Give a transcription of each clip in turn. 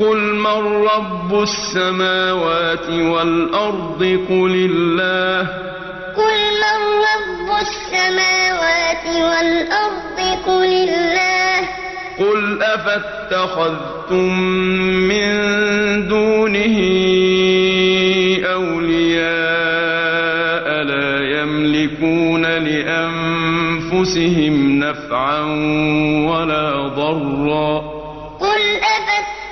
قُلْ مَن رَّبُّ السَّمَاوَاتِ وَالْأَرْضِ قُلِ اللَّهُ قُلْ مَن رَّبُّ السَّمَاوَاتِ وَالْأَرْضِ قُلِ اللَّهُ ۚ قُلْ أَفَاتَّخَذْتُم مِّن دُونِهِ أَوْلِيَاءَ لَا يَمْلِكُونَ لِأَنفُسِهِمْ نَفْعًا وَلَا ضَرًّا ۚ قُلْ أَفَاتَّخَذْتُم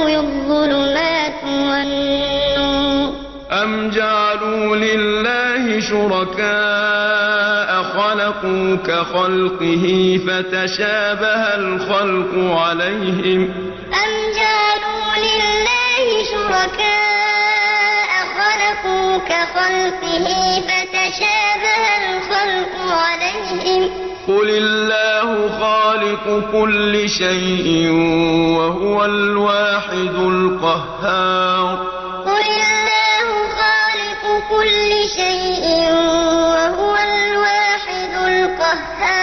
تَسْتَوِي الظُّلُمَاتُ وَالنُّورُ. أَمْ جَعَلُوا لِلَّهِ شُرَكَاءَ خَلَقُوا كَخَلْقِهِ فَتَشَابَهَ الْخَلْقُ عَلَيْهِمْ ۚ؟ أَمْ جَعَلُوا لِلَّهِ شُرَكَاءَ خَلَقُوا كَخَلْقِهِ فَتَشَابَهَ الْخَلْقُ عَلَيْهِمْ ۚ؟ قل الله خالق كل شيء وهو الواحد القهار. قل الله خالق كل شيء وهو الواحد القهار.